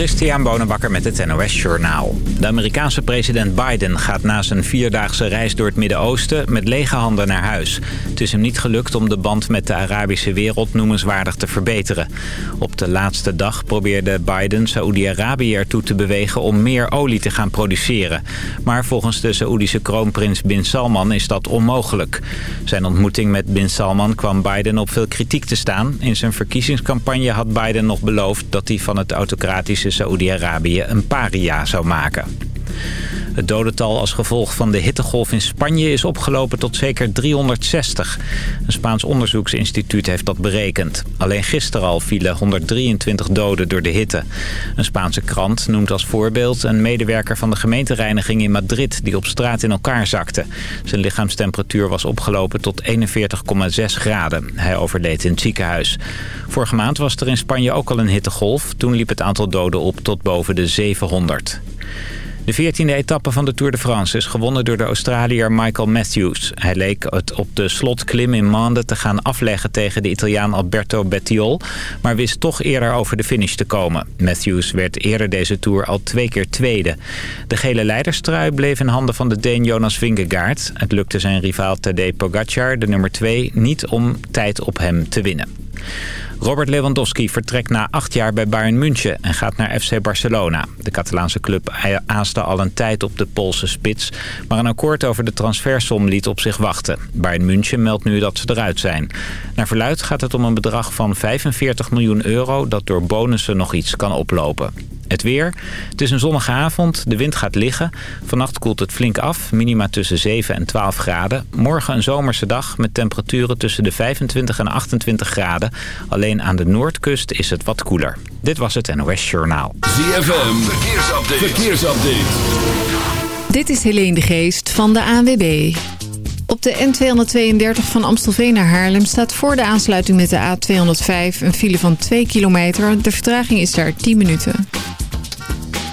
Christian Bonenbakker met het NOS Journaal. De Amerikaanse president Biden gaat na zijn vierdaagse reis door het Midden-Oosten met lege handen naar huis. Het is hem niet gelukt om de band met de Arabische wereld noemenswaardig te verbeteren. Op de laatste dag probeerde Biden Saoedi-Arabië ertoe te bewegen om meer olie te gaan produceren. Maar volgens de Saoedische kroonprins Bin Salman is dat onmogelijk. Zijn ontmoeting met Bin Salman kwam Biden op veel kritiek te staan. In zijn verkiezingscampagne had Biden nog beloofd dat hij van het autocratische Saoedi-Arabië een paria zou maken. Het dodental als gevolg van de hittegolf in Spanje is opgelopen tot zeker 360. Een Spaans onderzoeksinstituut heeft dat berekend. Alleen gisteren al vielen 123 doden door de hitte. Een Spaanse krant noemt als voorbeeld een medewerker van de gemeentereiniging in Madrid... die op straat in elkaar zakte. Zijn lichaamstemperatuur was opgelopen tot 41,6 graden. Hij overleed in het ziekenhuis. Vorige maand was er in Spanje ook al een hittegolf. Toen liep het aantal doden op tot boven de 700. De 14e etappe van de Tour de France is gewonnen door de Australiër Michael Matthews. Hij leek het op de slotklim in Mande te gaan afleggen tegen de Italiaan Alberto Bettiol... maar wist toch eerder over de finish te komen. Matthews werd eerder deze Tour al twee keer tweede. De gele leiderstrui bleef in handen van de Deen Jonas Vingegaard. Het lukte zijn rivaal Tadej Pogacar, de nummer 2, niet om tijd op hem te winnen. Robert Lewandowski vertrekt na acht jaar bij Bayern München en gaat naar FC Barcelona. De Catalaanse club aaste al een tijd op de Poolse spits, maar een akkoord over de transfersom liet op zich wachten. Bayern München meldt nu dat ze eruit zijn. Naar verluid gaat het om een bedrag van 45 miljoen euro dat door bonussen nog iets kan oplopen. Het weer. Het is een zonnige avond. De wind gaat liggen. Vannacht koelt het flink af. Minima tussen 7 en 12 graden. Morgen een zomerse dag met temperaturen tussen de 25 en 28 graden. Alleen aan de noordkust is het wat koeler. Dit was het NOS Journaal. ZFM. Verkeersupdate. Verkeersupdate. Dit is Helene de Geest van de ANWB. Op de N232 van Amstelveen naar Haarlem staat voor de aansluiting met de A205 een file van 2 kilometer. De vertraging is daar 10 minuten.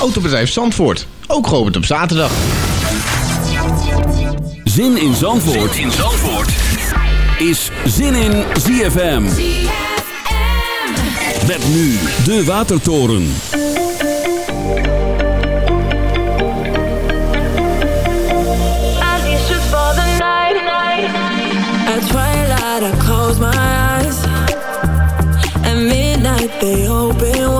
Autobedrijf Zandvoort, ook geopend op zaterdag. Zin in Zandvoort, zin in Zandvoort. is Zin in ZFM. ZFM. Met nu de Watertoren. I close my eyes At midnight they open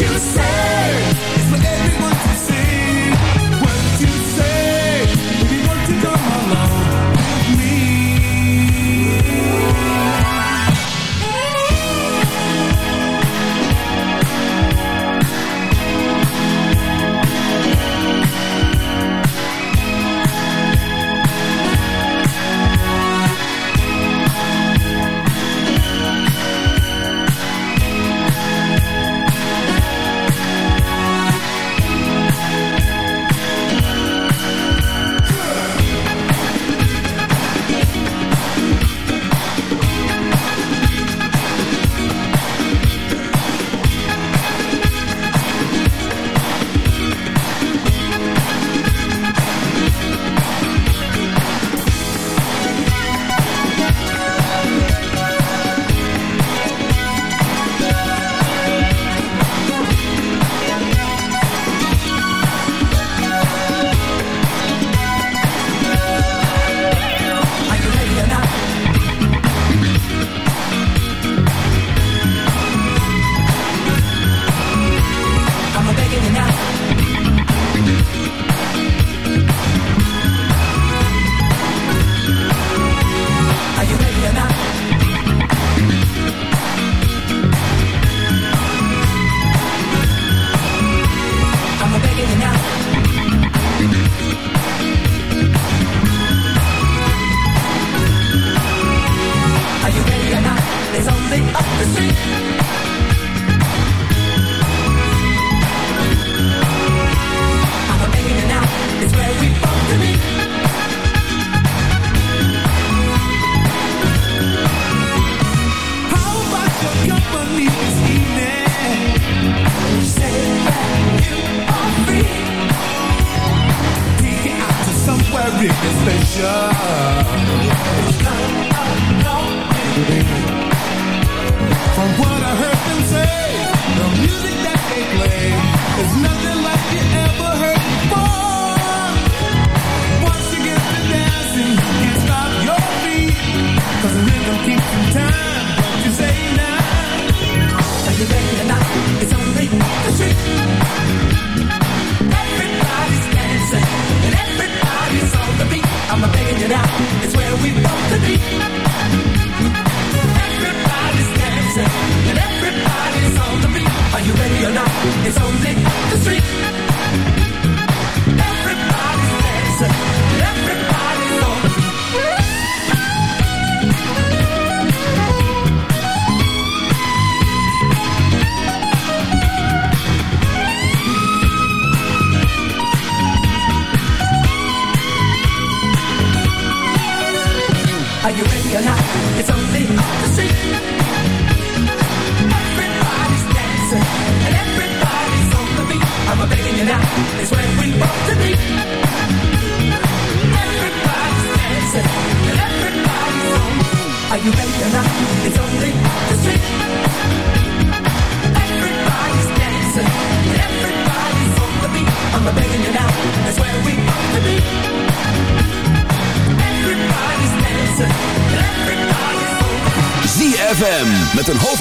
you say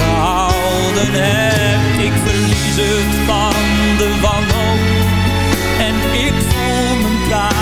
gehouden hebt? Ik verlies het van de wanhoop en ik voel mijn tranen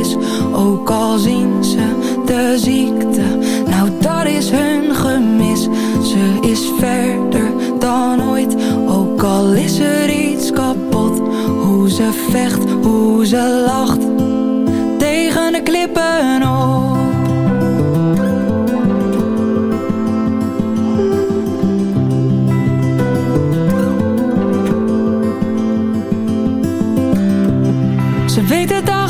is, ook al zien ze de ziekte. Nou dat is hun gemis, ze is verder dan ooit. Ook al is er iets kapot, hoe ze vecht, hoe ze lacht. Tegen de klippen op.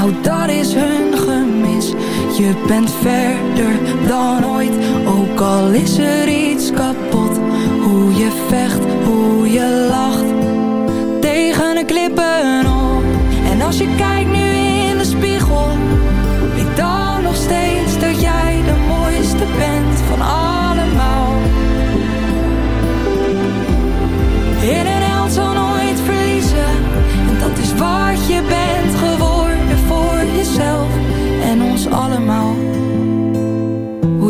Nou dat is hun gemis. Je bent verder dan ooit. Ook al is er iets kapot. Hoe je vecht, hoe je lacht. Tegen de klippen op. En als je kijkt nu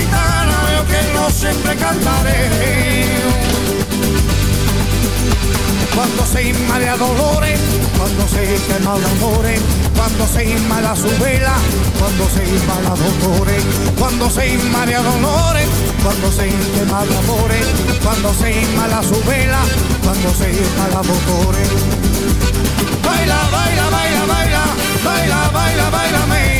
Gitana yo que no siempre cantaré. Cuando se inmala dolores, cuando se quema de amores, cuando se inmala su vela, cuando se inmala dolores, cuando se inmala dolores, cuando se quema de amores, cuando se inmala su vela, cuando se inmala dolores. Baila, baila, baila, baila, baila, baila, bailame,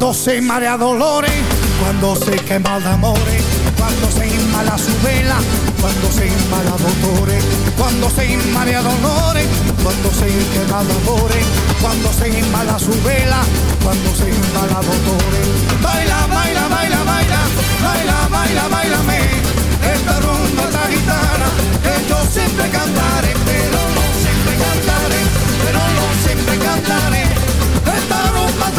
Cuando se marea dolores, cuando se quema de amores, cuando se inmala su vela, cuando se inmala dolores, cuando se inmala dolores, cuando se quema de amores, cuando se inmala su vela, cuando se inmala dolores. Baila, baila, baila, baila, baila, baila, bailame, esta rumba esta gitana que yo siempre cantaré, pero no siempre cantaré, pero no siempre cantaré.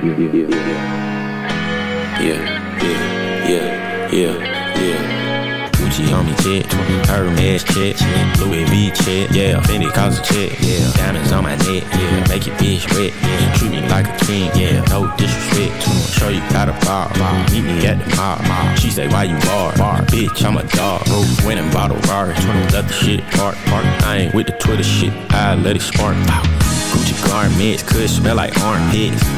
Yeah. Yeah, yeah, yeah, yeah. Gucci on me check, Hermes check, Louis V check, yeah, Fendi cause check, yeah, diamonds on my neck, yeah, make your bitch wet, yeah, treat me like a king, yeah, no disrespect, show you how to bar, meet me at the mall. She say why you bar, bar, bitch, I'm a dog, rose winning bottle, bar, 20 let the shit park, I ain't with the Twitter shit, I let it spark. Gucci garments could smell like armpits.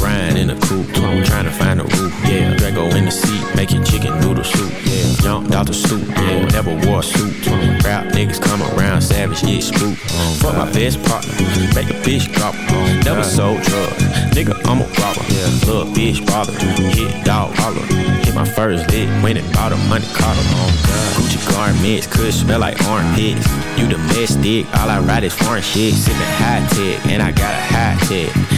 Ryan in a coupe, trying to find a roof, yeah. Drago in the seat, making chicken noodle soup, yeah. Jumped out the stoop, yeah. Never wore a suit. Rap niggas come around, savage, get spook. Fuck my best partner, make a bitch drop. Never sold drugs, nigga, I'm a robber. Yeah. Little bitch bother, hit dog holler. Hit my first lick, went and bought a money Carter. Oh, Gucci garments could smell like armpits. You domestic, all I ride is foreign shit. Sipping high tech, and I got a high tech.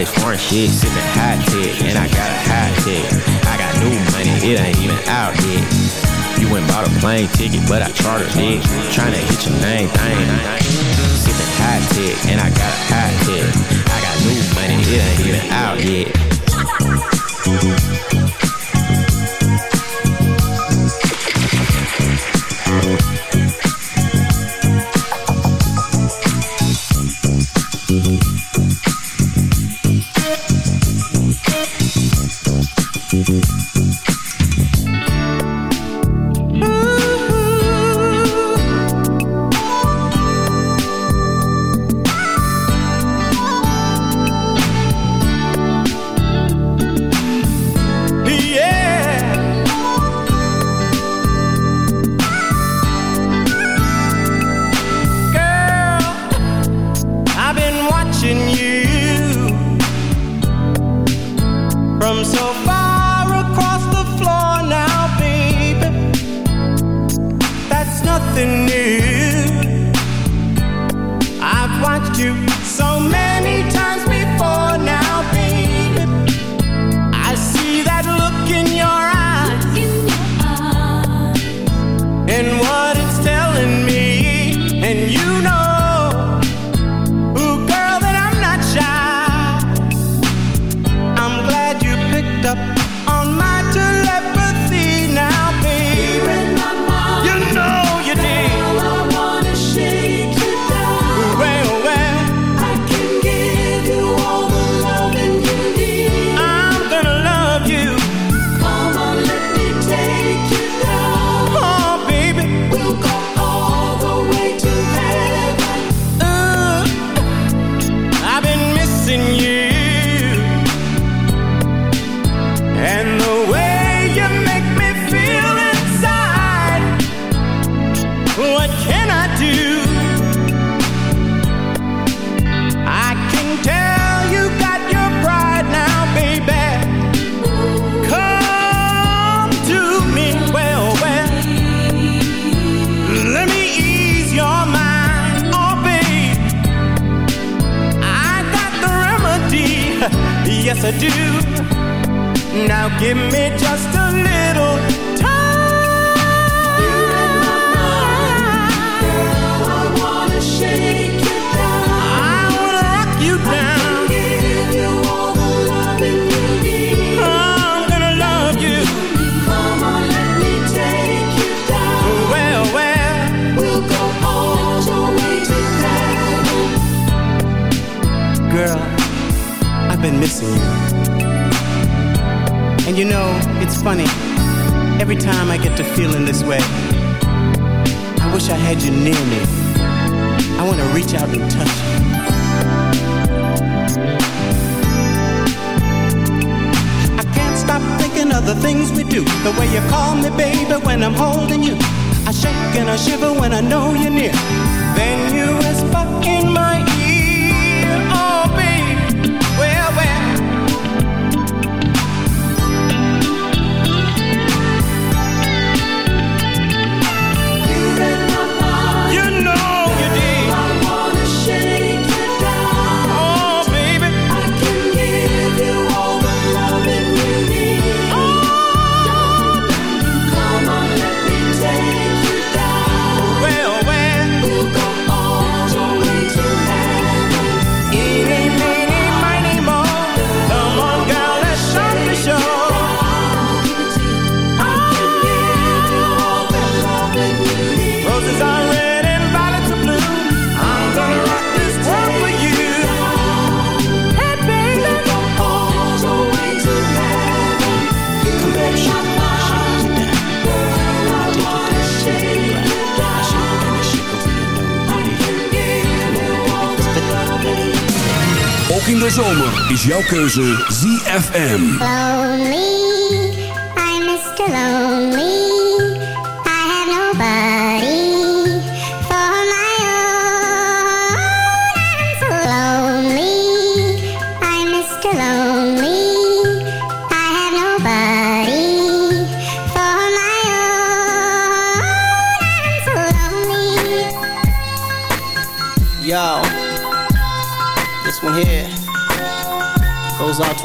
Got this foreign shit, sipping hot tech, and I got a hot tech. I got new money, it ain't even out yet. You went bought a plane ticket, but I chartered it. Tryna hit your name thing. Sippin' hot tech, and I got a hot tech. I got new money, it ain't even out yet. Is jouw keuze ZFM.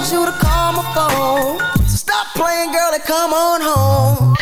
Want you to call my phone. So stop playing, girl, and come on home.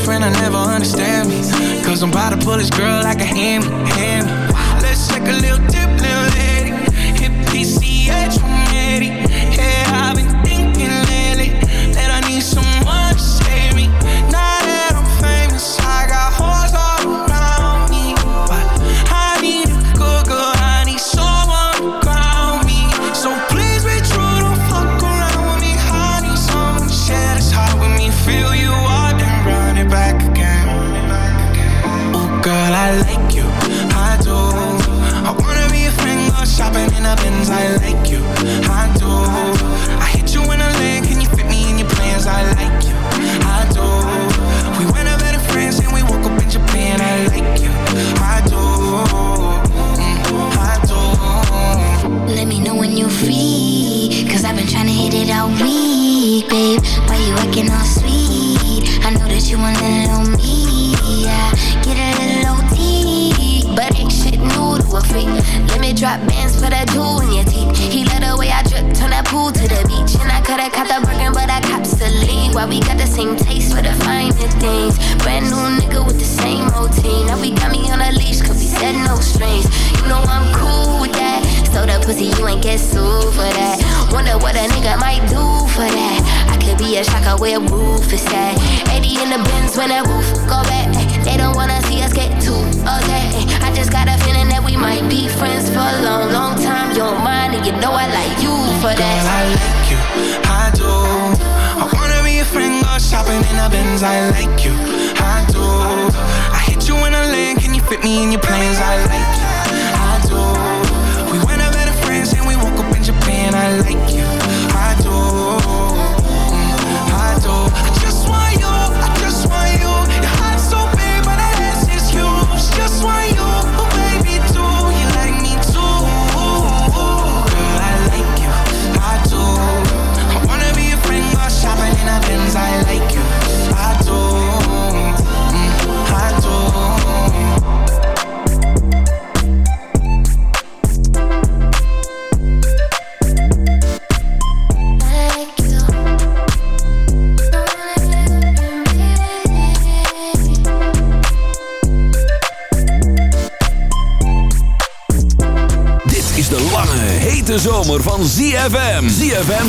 Boyfriend, I never understand me. Cause I'm about to pull this girl like a hammy.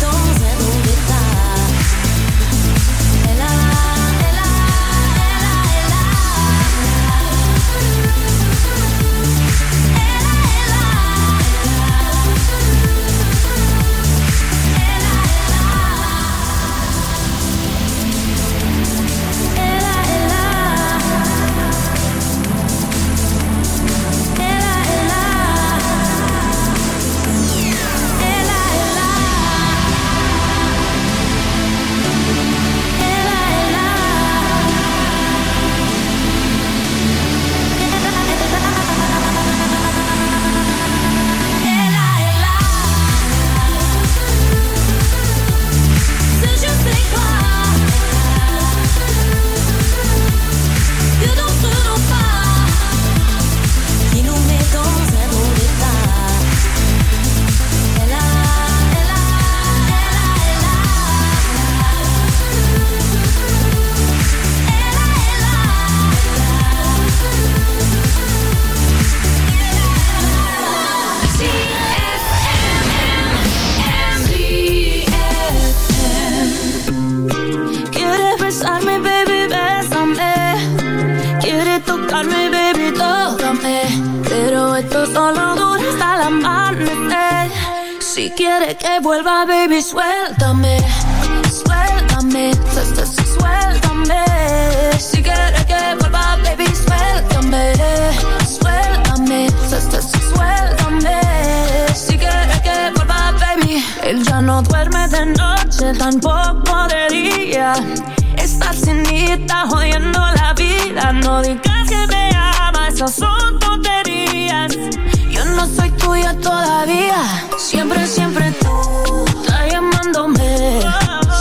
dans un solo dura hasta la amanecer. Si quiere que vuelva, baby, suéltame. Suéltame, su su suéltame. Si quiere que vuelva, baby, suéltame. Suéltame, su suéltame. Si quiere que vuelva, baby. Él ya no duerme de noche, tampoco de día. Estar sin jodiendo la vida. No digas que me son tonterías. Yo no soy tuya todavía. Siempre, siempre tú estás llamándome.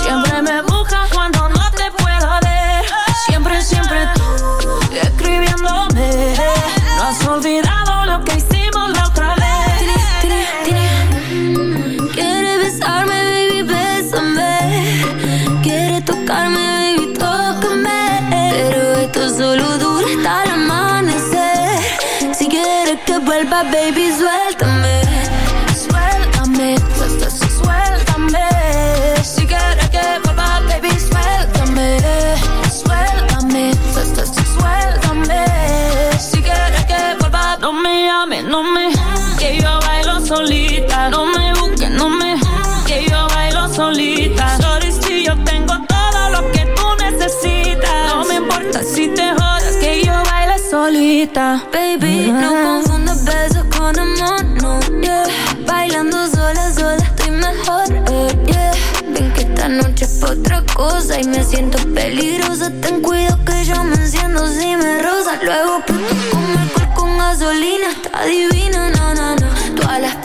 Siempre me culpa, baby, suéltame. Suéltame, suéltame. Si quieres que vuelva, baby, suéltame. Suéltame, suéltame. Si quieres que vuelva, no me llames, no me. Que yo bailo solita, no me busques, no me. Que yo bailo solita. Sorry si yo tengo todo lo que tú necesitas. No me importa si te jodas, que yo bailo solita. Baby, no otra cosa y me siento peligrosa. Ten cuidado que yo me enciendo si me rosa. Luego puto con alcohol con gasolina, está divina, na, na, na. Todas las